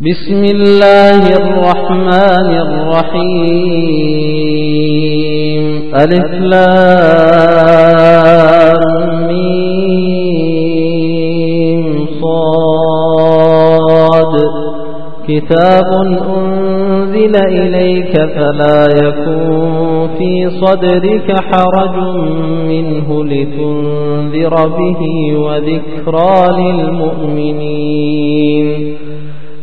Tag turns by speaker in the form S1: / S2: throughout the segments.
S1: بسم الله الرحمن الرحيم. ألف لام صاد. كتاب أنزل إليك فلا يكون في صدرك حرج منه لتنذر به وذكرى للمؤمنين.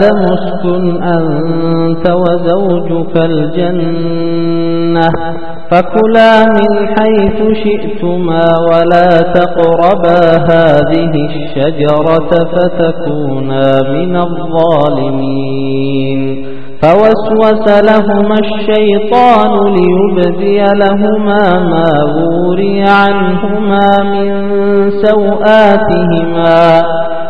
S1: آدم اسكن أنت وزوجك الجنة فكلا من حيث شئتما ولا تقربا هذه الشجرة فتكونا من الظالمين فوسوس لهما الشيطان ليبدي لهما ما وري عنهما من سوآتهما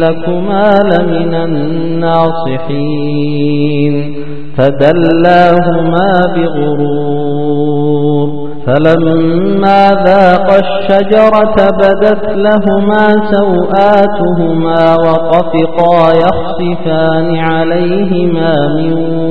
S1: لكما لمن الناصحين. فدلاهما بغرور. فلما ذاق الشجرة بدت لهما سوآتهما وطفقا يخصفان عليهما من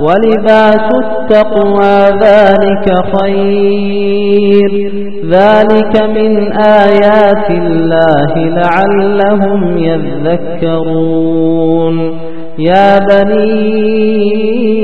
S1: ولباس التقوى ذلك خير. ذلك من آيات الله لعلهم يذكرون. يا بني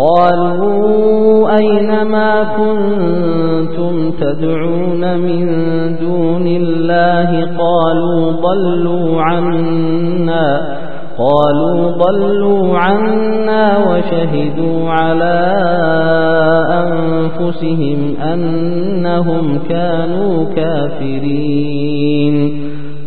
S1: قالوا أين ما كنتم تدعون من دون الله؟ قالوا ضلوا عنا قالوا ضلوا عنا وشهدوا على أنفسهم أنهم كانوا كافرين.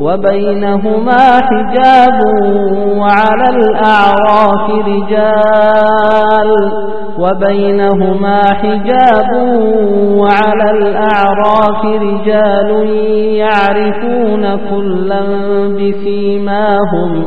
S1: وبينهما حجاب وعلى الأعراف رجال وبينهما حجاب وعلى الأعراف رجال يعرفون كلا بسيماهم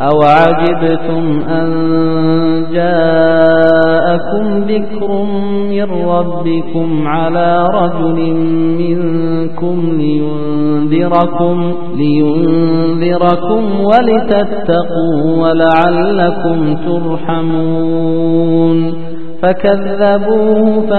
S1: أو عجبتم أن جاءكم ذكر من ربكم على رجل منكم لينذركم, لينذركم ولتتقوا ولعلكم ترحمون فكذبوه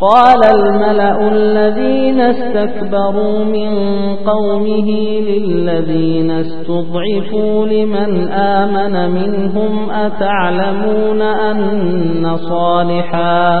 S1: قال الملأ الذين استكبروا من قومه للذين استضعفوا لمن آمن منهم أتعلمون أن صالحا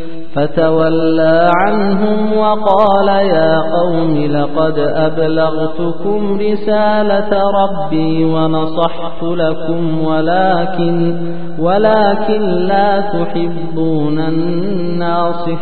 S1: فتولى عنهم وقال يا قوم لقد أبلغتكم رسالة ربي ونصحت لكم ولكن ولكن لا تحبون الناصحين.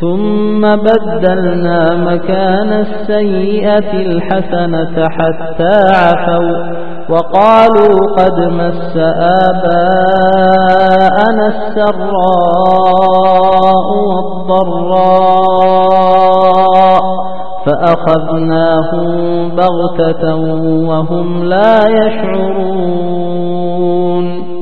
S1: ثم بدلنا مكان السيئة الحسنة حتى عفوا وقالوا قد مس آباءنا السراء والضراء فأخذناهم بغتة وهم لا يشعرون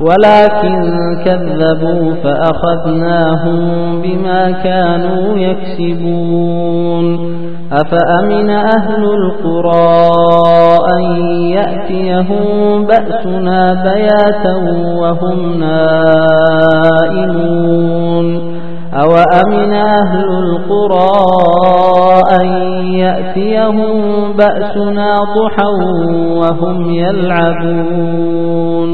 S1: ولكن كذبوا فأخذناهم بما كانوا يكسبون. أفأمن أهل القرى أن يأتيهم بأسنا بياتا وهم نائمون؟ أوأمن أهل القرى أن يأتيهم بأسنا ضحى وهم يلعبون؟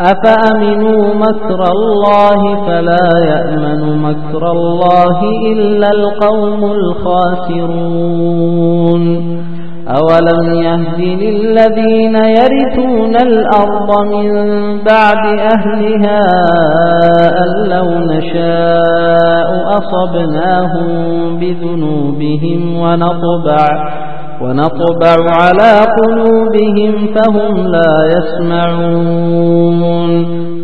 S1: أفأمنوا مكر الله فلا يأمن مكر الله إلا القوم الخاسرون؟ أولم يهد للذين يرثون الأرض من بعد أهلها أن لو نشاء أصبناهم بذنوبهم ونطبع ونطبع على قلوبهم فهم لا يسمعون.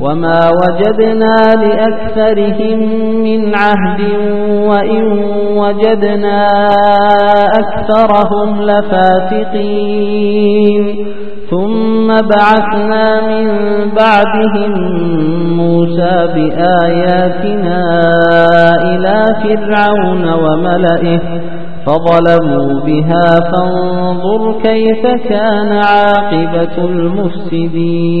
S1: وما وجدنا لأكثرهم من عهد وإن وجدنا أكثرهم لفاتقين ثم بعثنا من بعدهم موسى بآياتنا إلى فرعون وملئه فظلموا بها فانظر كيف كان عاقبة المفسدين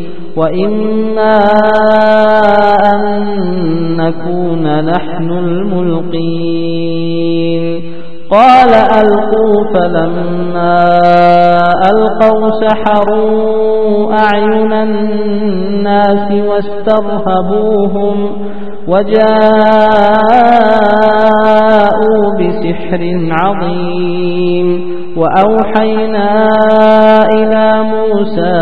S1: وإما أن نكون نحن الملقين قال ألقوا فلما ألقوا سحروا أعين الناس واسترهبوهم وجاءوا بسحر عظيم وأوحينا إلى موسى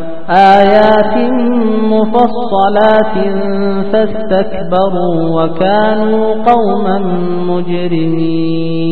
S1: آيات مفصلات فاستكبروا وكانوا قوما مجرمين.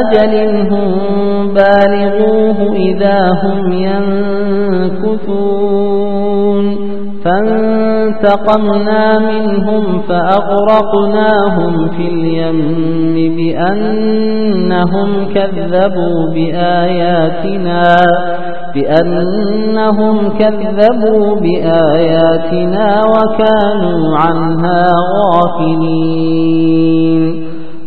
S1: أجل هم بالغوه إذا هم ينكثون. فانتقمنا منهم فأغرقناهم في اليم بأنهم كذبوا بآياتنا بأنهم كذبوا بآياتنا وكانوا عنها غافلين.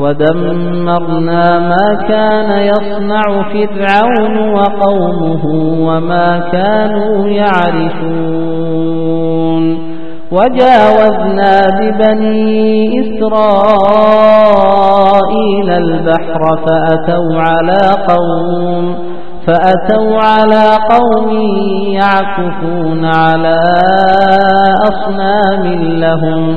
S1: ودمرنا ما كان يصنع فرعون وقومه وما كانوا يعرشون وجاوزنا ببني إسرائيل البحر فأتوا على قوم فأتوا على قوم يعكفون على أصنام لهم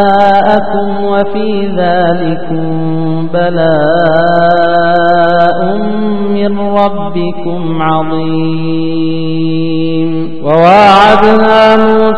S1: وفي ذلكم بلاء من ربكم عظيم. وواعدنا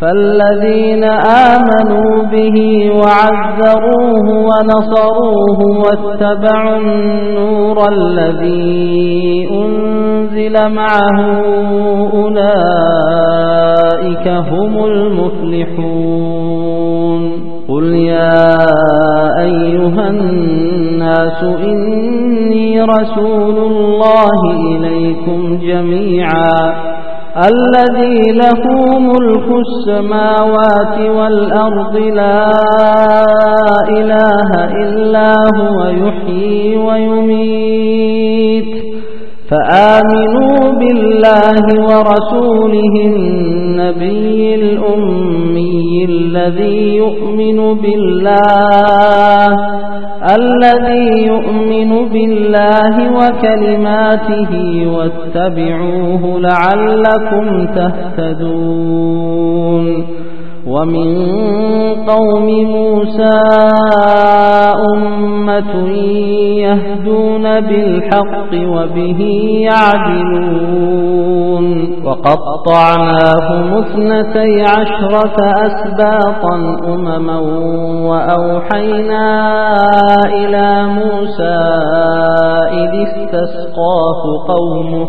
S1: فالذين آمنوا به وعذروه ونصروه واتبعوا النور الذي أنزل معه أولئك هم المفلحون. قل يا أيها الناس إني رسول الله إليكم جميعا. الذي له ملك السماوات والأرض لا إله إلا هو يحيي ويميت. فآمنوا بالله ورسوله النبي الأمي الذي يؤمن بالله الذي يؤمن بالله وكلماته واتبعوه لعلكم تهتدون. ومن قوم موسى أمة يهدون بالحق وبه يعدلون. وقطعناهم اثنتي عشرة أسباطا أمما وأوحينا إلى موسى إذ استسقاه قومه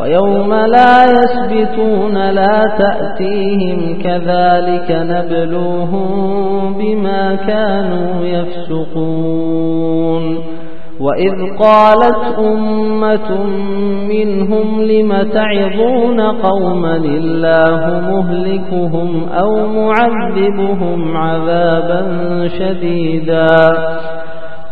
S1: ويوم لا يسبتون لا تأتيهم كذلك نبلوهم بما كانوا يفسقون. وإذ قالت أمة منهم لم تعظون قوما الله مهلكهم أو معذبهم عذابا شديدا.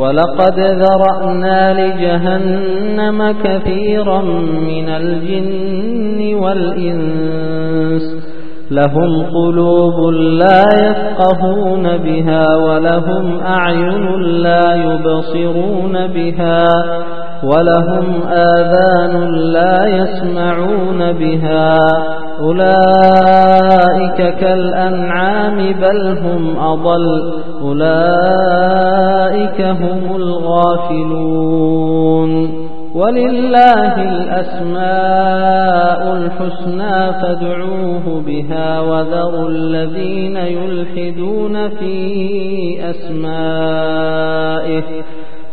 S1: ولقد ذرأنا لجهنم كثيرا من الجن والإنس لهم قلوب لا يفقهون بها ولهم أعين لا يبصرون بها ولهم آذان لا يسمعون بها. أولئك كالأنعام بل هم أضل. أولئك هم الغافلون. ولله الأسماء الحسنى فادعوه بها وذروا الذين يلحدون في أسمائه.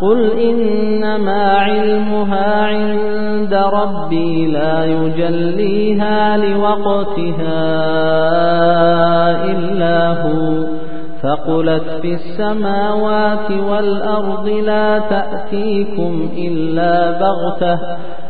S1: قل إنما علمها عند ربي لا يجليها لوقتها إلا هو ثقلت في السماوات والأرض لا تأتيكم إلا بغتة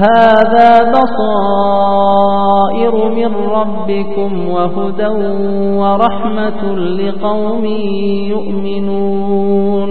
S1: هذا بصائر من ربكم وهدى ورحمة لقوم يؤمنون.